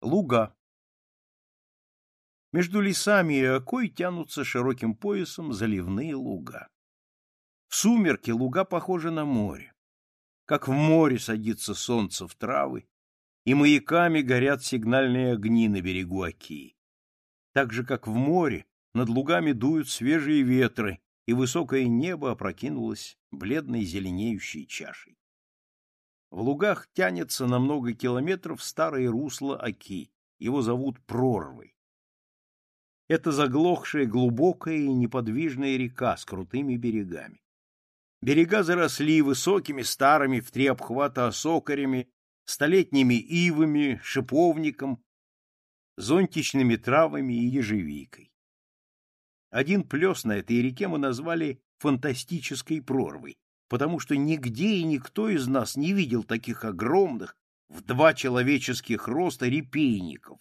Луга. Между лесами и окой тянутся широким поясом заливные луга. В сумерки луга похожи на море. Как в море садится солнце в травы, и маяками горят сигнальные огни на берегу Оки. Так же, как в море, над лугами дуют свежие ветры, и высокое небо опрокинулось бледной зеленеющей чашей. В лугах тянется на много километров старое русло Оки, его зовут Прорвой. Это заглохшая глубокая и неподвижная река с крутыми берегами. Берега заросли высокими старыми в три обхвата осокарями, столетними ивами, шиповником, зонтичными травами и ежевикой. Один плес на этой реке мы назвали фантастической прорвой, потому что нигде и никто из нас не видел таких огромных в два человеческих роста репейников,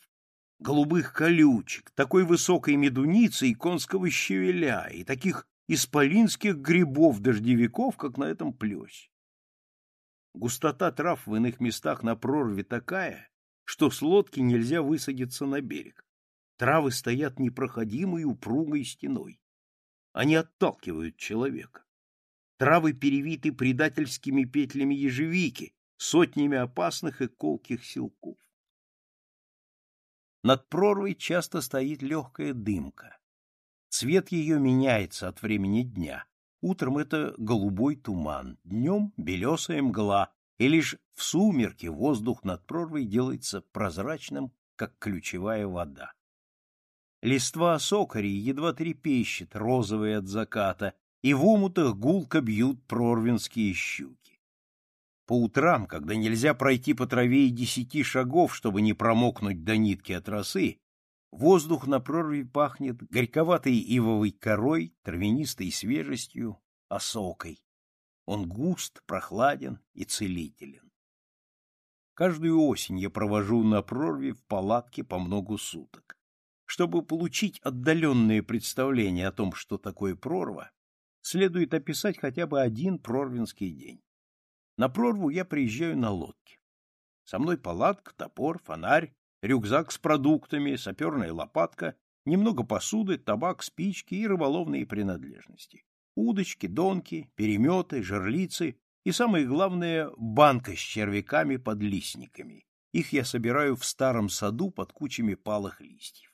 голубых колючек, такой высокой медуницы и конского щавеля, и таких исполинских грибов-дождевиков, как на этом плесе. Густота трав в иных местах на прорве такая, что с лодки нельзя высадиться на берег. Травы стоят непроходимой упругой стеной. Они отталкивают человека травы перевиты предательскими петлями ежевики, сотнями опасных и колких силков. Над прорвой часто стоит легкая дымка. Цвет ее меняется от времени дня. Утром это голубой туман, днем — белесая мгла, и лишь в сумерке воздух над прорвой делается прозрачным, как ключевая вода. Листва сокори едва трепещет, розовые от заката, и в умутах гулко бьют прорвинские щуки. По утрам, когда нельзя пройти по траве и десяти шагов, чтобы не промокнуть до нитки от росы, воздух на прорве пахнет горьковатой ивовой корой, травянистой свежестью, осокой. Он густ, прохладен и целителен. Каждую осень я провожу на прорве в палатке по многу суток. Чтобы получить отдаленное представление о том, что такое прорва, следует описать хотя бы один прорвинский день. На прорву я приезжаю на лодке. Со мной палатка, топор, фонарь, рюкзак с продуктами, саперная лопатка, немного посуды, табак, спички и рыболовные принадлежности. Удочки, донки, переметы, жерлицы и, самое главное, банка с червяками-подлистниками. Их я собираю в старом саду под кучами палых листьев.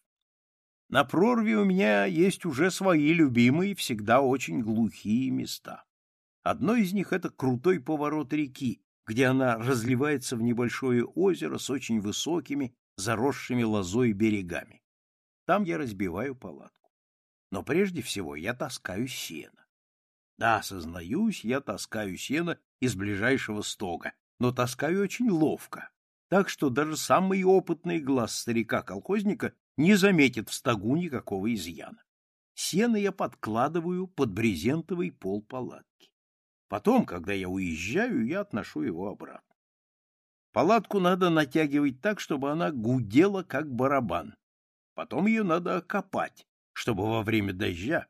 На прорве у меня есть уже свои любимые, всегда очень глухие места. Одно из них — это крутой поворот реки, где она разливается в небольшое озеро с очень высокими, заросшими лозой берегами. Там я разбиваю палатку. Но прежде всего я таскаю сено. Да, сознаюсь, я таскаю сено из ближайшего стога, но таскаю очень ловко, так что даже самый опытный глаз старика-колхозника не заметит в стогу никакого изъяна. Сено я подкладываю под брезентовый пол палатки. Потом, когда я уезжаю, я отношу его обратно. Палатку надо натягивать так, чтобы она гудела, как барабан. Потом ее надо окопать, чтобы во время дождя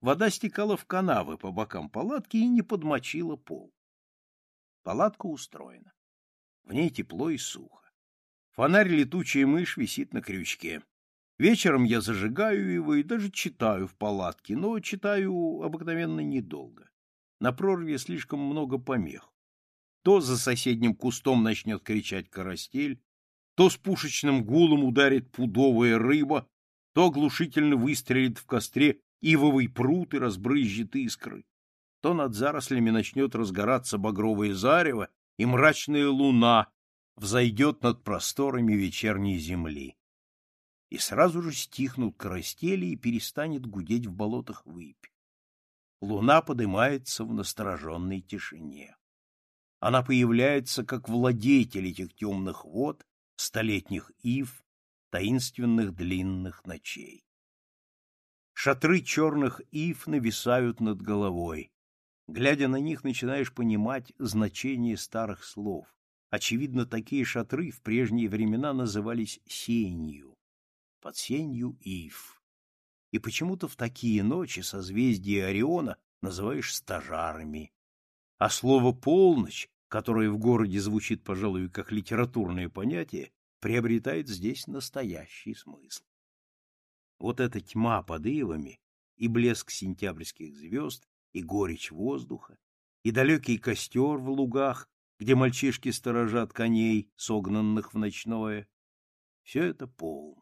вода стекала в канавы по бокам палатки и не подмочила пол. Палатка устроена. В ней тепло и сухо. Фонарь летучая мышь висит на крючке. Вечером я зажигаю его и даже читаю в палатке, но читаю обыкновенно недолго. На прорве слишком много помех. То за соседним кустом начнет кричать карастель, то с пушечным гулом ударит пудовая рыба, то оглушительно выстрелит в костре ивовый прут и разбрызжет искры, то над зарослями начнет разгораться багровое зарево, и мрачная луна взойдет над просторами вечерней земли и сразу же стихнут коростели и перестанет гудеть в болотах выпь. Луна поднимается в настороженной тишине. Она появляется как владетель этих темных вод, столетних ив, таинственных длинных ночей. Шатры черных ив нависают над головой. Глядя на них, начинаешь понимать значение старых слов. Очевидно, такие шатры в прежние времена назывались сенью под сенью ив. И почему-то в такие ночи созвездие Ориона называешь стажарами. А слово «полночь», которое в городе звучит, пожалуй, как литературное понятие, приобретает здесь настоящий смысл. Вот эта тьма под ивами и блеск сентябрьских звезд, и горечь воздуха, и далекий костер в лугах, где мальчишки сторожат коней, согнанных в ночное. Все это пол.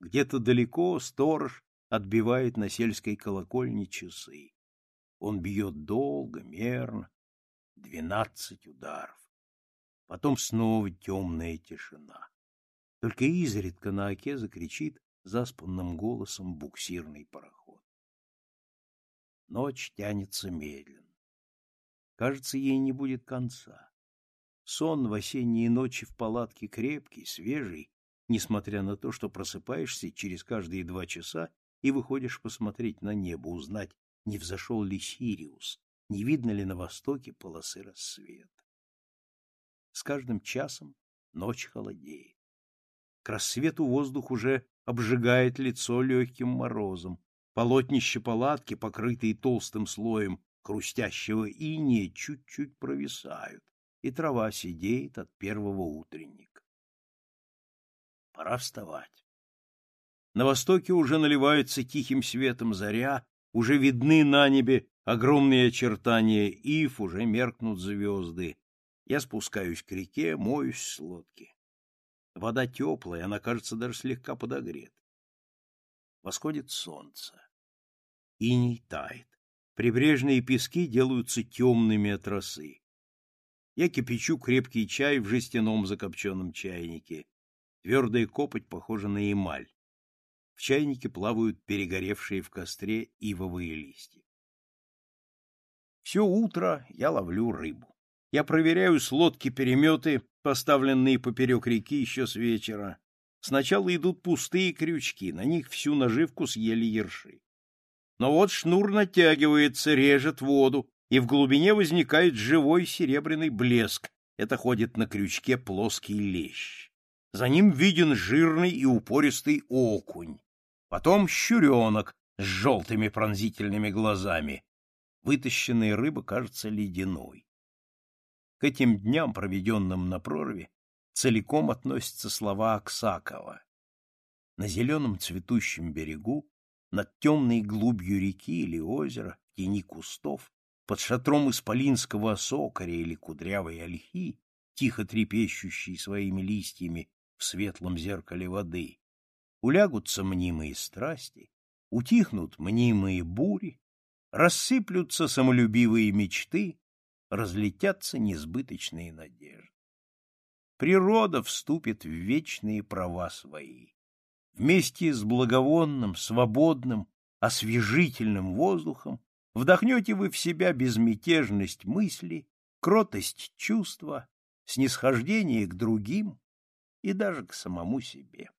Где-то далеко сторож отбивает на сельской колокольне часы. Он бьет долго, мерно, двенадцать ударов. Потом снова темная тишина. Только изредка на оке закричит заспанным голосом буксирный пароход. Ночь тянется медленно. Кажется, ей не будет конца. Сон в осенние ночи в палатке крепкий, свежий, несмотря на то, что просыпаешься через каждые два часа и выходишь посмотреть на небо, узнать, не взошел ли Сириус, не видно ли на востоке полосы рассвета. С каждым часом ночь холодеет. К рассвету воздух уже обжигает лицо легким морозом. Полотнище палатки, покрытые толстым слоем хрустящего иния, чуть-чуть провисают, и трава сидеет от первого утренника. Пора вставать. На востоке уже наливается тихим светом заря, уже видны на небе огромные очертания ив, уже меркнут звезды. Я спускаюсь к реке, моюсь с лодки. Вода теплая, она, кажется, даже слегка подогрета. Восходит солнце. Иней тает. Прибрежные пески делаются темными от росы. Я кипячу крепкий чай в жестяном закопченном чайнике. Твердая копоть похожа на эмаль. В чайнике плавают перегоревшие в костре ивовые листья. Все утро я ловлю рыбу. Я проверяю с лодки переметы, поставленные поперек реки еще с вечера. Сначала идут пустые крючки, на них всю наживку съели ерши. Но вот шнур натягивается, режет воду, и в глубине возникает живой серебряный блеск. Это ходит на крючке плоский лещ за ним виден жирный и упористый окунь, потом щуренок с желтыми пронзительными глазами. Вытащенная рыба кажется ледяной. К этим дням, проведенным на прорве, целиком относятся слова Аксакова. На зеленом цветущем берегу, над темной глубью реки или озера, тени кустов, под шатром исполинского осокаря или кудрявой ольхи, тихо трепещущей своими листьями в светлом зеркале воды, улягутся мнимые страсти, утихнут мнимые бури, рассыплются самолюбивые мечты, разлетятся несбыточные надежды. Природа вступит в вечные права свои. Вместе с благовонным, свободным, освежительным воздухом вдохнете вы в себя безмятежность мысли, кротость чувства, снисхождение к другим, и даже к самому себе.